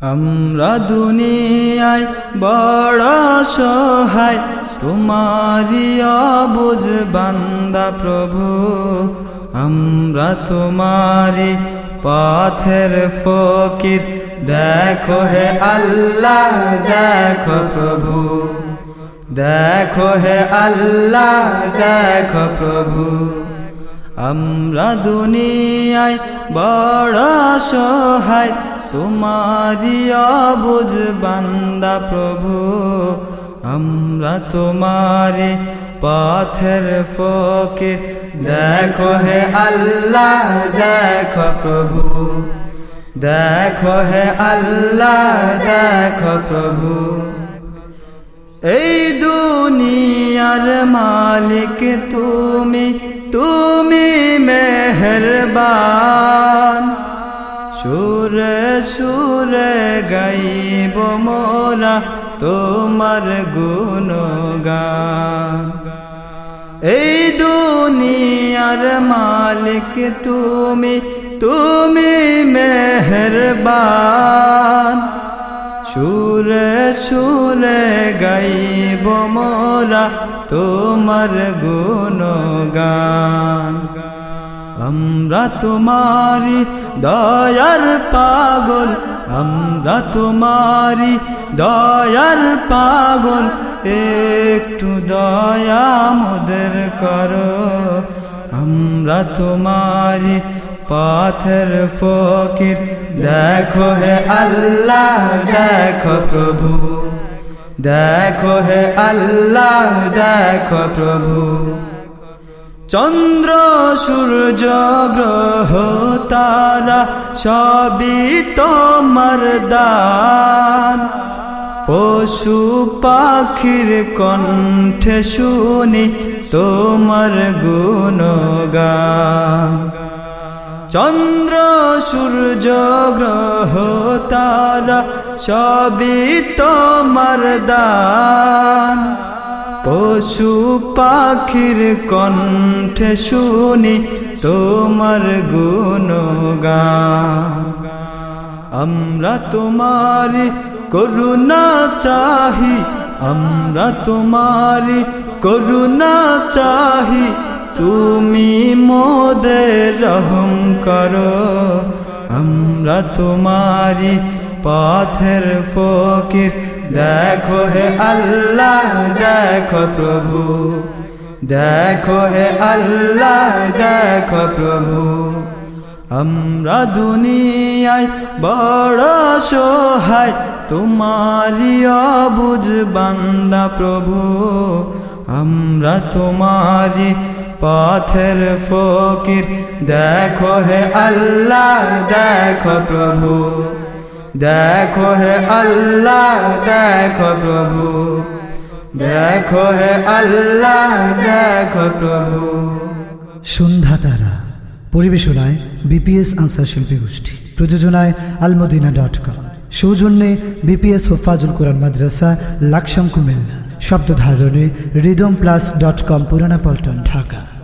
আমরা দুনিয়ায় বড় সহায় তোমারি অবুজ বান্দা প্রভু। আমরা তোমারি পথের ফকির, দেখো হে আল্লাহ, দেখো প্রভু। দেখো হে আল্লাহ, দেখো প্রভু। আমরা দুনিয়ায় বড় সহায় তোমারি অবুজ বান্দা প্রভু, আমরা তোমারি পথের ফকির। দেখো হে আল্লাহ, দেখো প্রভু। দেখো হে আল্লাহ, দেখো প্রভু। এই দুনিয়ার মালিক তুমি তুমি মেহরবান। সুরে গাইব মোরা তোমার গুণগান। এই দুনিয়ার মালিক তুমি তুমি মেহরবান। সুরে সুরে গাইব মোরা তোমার গুণগান। আমরা তোমারি দয়ার পাগল, আমরা তোমারি দয়ার পাগল। একটু দয়া মোদের করো, আমরা তোমারি পাথের ফকির। দেখো হে আল্লাহ, দেখো প্রভু। দেখো হে আল্লাহ, দেখো প্রভু। চন্দ্র, সূর্য, গ্রহ তারা সবই তোমার দান। পশু পাখির কণ্ঠে শুনি তোমার গুণগান। চন্দ্র, সূর্য, গ্রহ, তারা সবই তোমার দান। পশু পাখির কণ্ঠে শুনি তোমার গুণগান। আমরা তোমারি করুণা চাহি, আমরা তোমারি করুণা চাহি। তুমি মোদের রহম করো, আমরা তোমারি পথের ফকির। দেখো হে আল্লাহ, দেখো প্রভু। দেখো হে আল্লাহ, দেখো প্রভু। আমরা দুনিয়ায় বড় সহায় তোমারি অবুজ বান্দা প্রভু। আমরা তোমারি পথের ফকির, দেখো হে আল্লাহ, দেখো প্রভু। দেখো হে আল্লাহ, দেখো প্রভু। দেখো হে আল্লাহ, দেখো প্রভু। সন্ধ্যা তারা, পরিবেশনায় বিপিএস আনসার শিল্পী গোষ্ঠী, প্রযোজনায় আলমদিনা ডট কম সৌজন্যে বিপিএস ফাজুল কোরআন মাদ্রাসা লাকসাম কুমিল্লা শব্দ ধারণে rhythm plus dot com Purana Paltan, Dhaka.